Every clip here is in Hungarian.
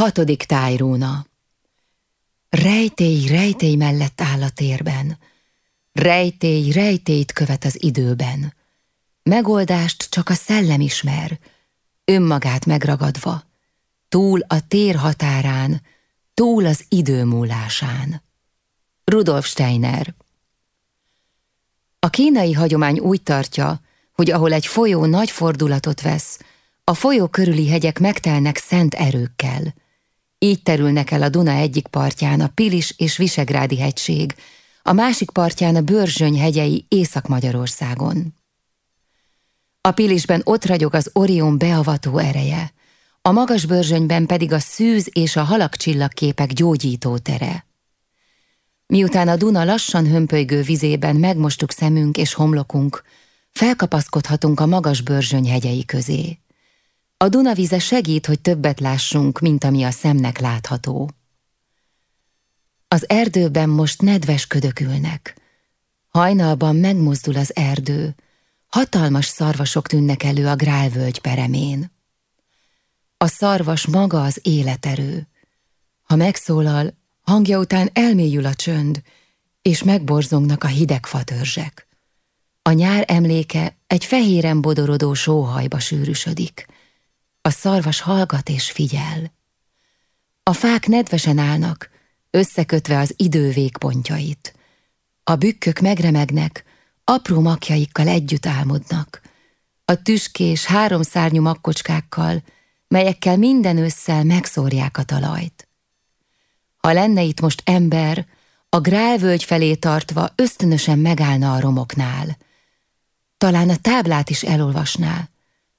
Hatodik tájróna Rejtély, rejtély mellett áll a térben. Rejtély, rejtélyt követ az időben. Megoldást csak a szellem ismer, önmagát megragadva, túl a tér határán, túl az idő múlásán. Rudolf Steiner A kínai hagyomány úgy tartja, hogy ahol egy folyó nagy fordulatot vesz, a folyó körüli hegyek megtelnek szent erőkkel. Így terülnek el a Duna egyik partján a Pilis és Visegrádi hegység, a másik partján a Börzsöny hegyei Észak-Magyarországon. A Pilisben ott ragyog az Orion beavató ereje, a magas börzsönyben pedig a szűz és a halakcsillagképek gyógyító tere. Miután a Duna lassan hömpölygő vizében megmostuk szemünk és homlokunk, felkapaszkodhatunk a magas börzsöny hegyei közé. A Dunavize segít, hogy többet lássunk, mint ami a szemnek látható. Az erdőben most nedves ködök ülnek. Hajnalban megmozdul az erdő, hatalmas szarvasok tűnnek elő a grálvölgy peremén. A szarvas maga az életerő. Ha megszólal, hangja után elmélyül a csönd, és megborzongnak a hideg fatörzsek. A nyár emléke egy fehéren bodorodó sóhajba sűrűsödik. A szarvas hallgat és figyel. A fák nedvesen állnak, összekötve az idő végpontjait. A bükkök megremegnek, apró makjaikkal együtt álmodnak. A tüskés, háromszárnyú makkocskákkal, melyekkel minden ősszel megszórják a talajt. Ha lenne itt most ember, a grálvölgy felé tartva ösztönösen megállna a romoknál. Talán a táblát is elolvasná.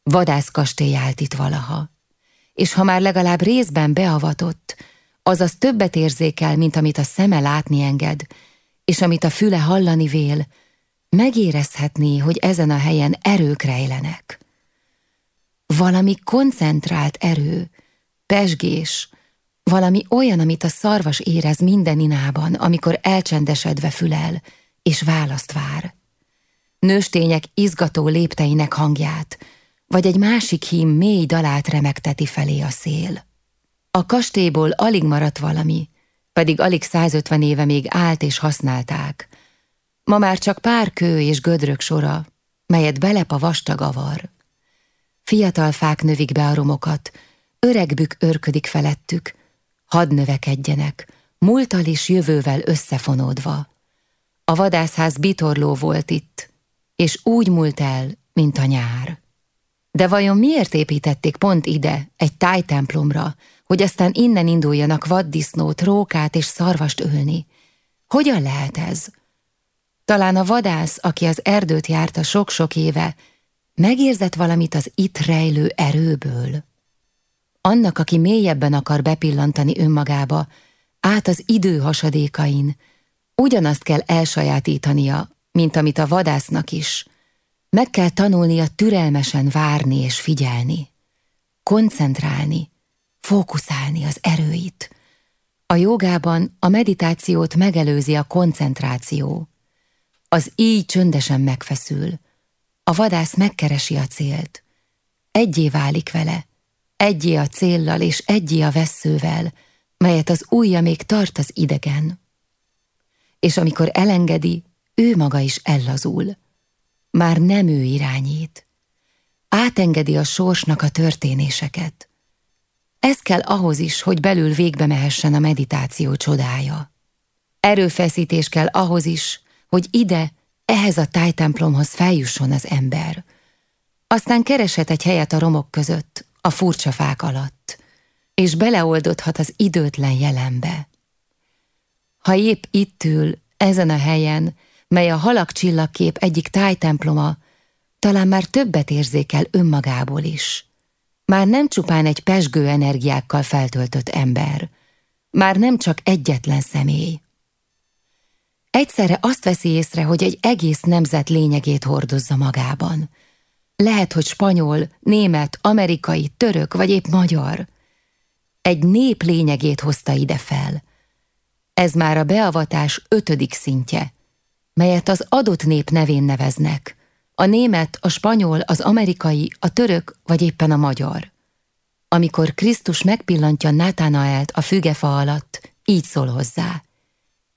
Vadászkastély állt itt valaha. És ha már legalább részben beavatott, azaz többet érzékel, mint amit a szeme látni enged, és amit a füle hallani vél, megérezhetné, hogy ezen a helyen erők rejlenek. Valami koncentrált erő, pesgés, valami olyan, amit a szarvas érez minden inában, amikor elcsendesedve fülel, és választ vár. Nőstények izgató lépteinek hangját, vagy egy másik hím mély dalát remegteti felé a szél. A kastélyból alig maradt valami, pedig alig 150 éve még állt és használták. Ma már csak pár kő és gödrök sora, melyet belep a vastag avar. Fiatal fák növik be a romokat, öregbük örködik felettük, hadd növekedjenek, múltal és jövővel összefonódva. A vadászház bitorló volt itt, és úgy múlt el, mint a nyár. De vajon miért építették pont ide, egy tájtemplomra, hogy aztán innen induljanak vaddisznót, rókát és szarvast ölni? Hogyan lehet ez? Talán a vadász, aki az erdőt járta sok-sok éve, megérzett valamit az itt rejlő erőből. Annak, aki mélyebben akar bepillantani önmagába, át az idő hasadékain, ugyanazt kell elsajátítania, mint amit a vadásznak is. Meg kell tanulnia türelmesen várni és figyelni, koncentrálni, fókuszálni az erőit. A jogában a meditációt megelőzi a koncentráció. Az így csöndesen megfeszül. A vadász megkeresi a célt. Egyé válik vele, egyé a céllal és egyé a veszővel, melyet az ujja még tart az idegen. És amikor elengedi, ő maga is ellazul. Már nem ő irányít. Átengedi a sorsnak a történéseket. Ez kell ahhoz is, hogy belül végbe mehessen a meditáció csodája. Erőfeszítés kell ahhoz is, hogy ide, ehhez a tájtemplomhoz feljusson az ember. Aztán kereshet egy helyet a romok között, a furcsa fák alatt, és beleoldodhat az időtlen jelenbe. Ha épp itt ül, ezen a helyen, mely a halak csillagkép egyik tájtemploma, talán már többet érzékel önmagából is. Már nem csupán egy pesgő energiákkal feltöltött ember, már nem csak egyetlen személy. Egyszerre azt veszi észre, hogy egy egész nemzet lényegét hordozza magában. Lehet, hogy spanyol, német, amerikai, török vagy épp magyar. Egy nép lényegét hozta ide fel. Ez már a beavatás ötödik szintje, melyet az adott nép nevén neveznek. A német, a spanyol, az amerikai, a török vagy éppen a magyar. amikor Krisztus megpillantja Nátánaelt a fügefa alatt, így szól hozzá.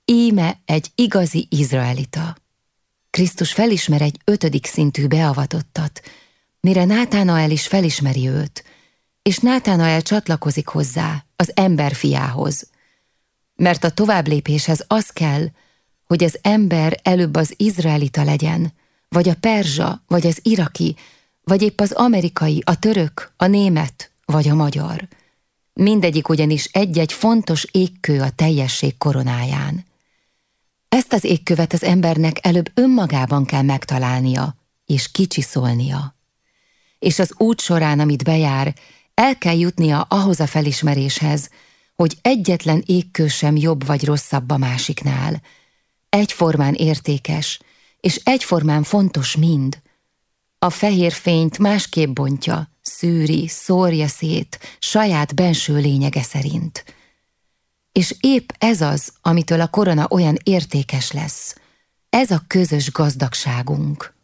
Íme egy igazi izraelita. Krisztus felismer egy ötödik szintű beavatottat, mire Nátánael is felismeri őt, és Nátánael csatlakozik hozzá, az ember fiához. Mert a továbblépéshez az kell, hogy az ember előbb az izraelita legyen, vagy a perzsa, vagy az iraki, vagy épp az amerikai, a török, a német, vagy a magyar. Mindegyik ugyanis egy-egy fontos égkő a teljesség koronáján. Ezt az égkövet az embernek előbb önmagában kell megtalálnia, és kicsiszolnia. És az út során, amit bejár, el kell jutnia ahhoz a felismeréshez, hogy egyetlen égkő sem jobb vagy rosszabb a másiknál. Egyformán értékes, és egyformán fontos mind. A fehér fényt másképp bontja, szűri, szórja szét, saját benső lényege szerint. És épp ez az, amitől a korona olyan értékes lesz. Ez a közös gazdagságunk.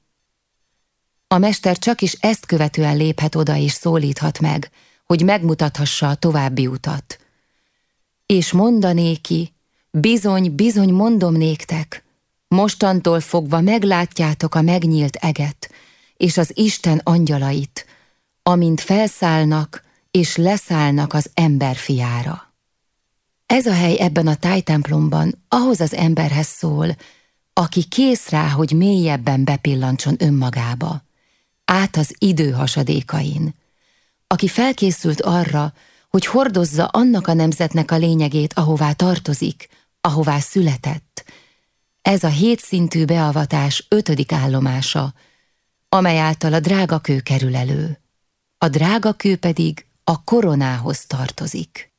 A mester csak is ezt követően léphet oda és szólíthat meg, hogy megmutathassa a további utat. És mondanéki, bizony, bizony mondom néktek, mostantól fogva meglátjátok a megnyílt eget, és az Isten angyalait, amint felszállnak és leszállnak az ember fiára. Ez a hely ebben a tájtemplomban ahhoz az emberhez szól, aki kész rá, hogy mélyebben bepillantson önmagába, át az idő hasadékain, aki felkészült arra, hogy hordozza annak a nemzetnek a lényegét, ahová tartozik, ahová született. Ez a hétszintű beavatás ötödik állomása, amely által a drága kerül elő. A drága pedig a koronához tartozik.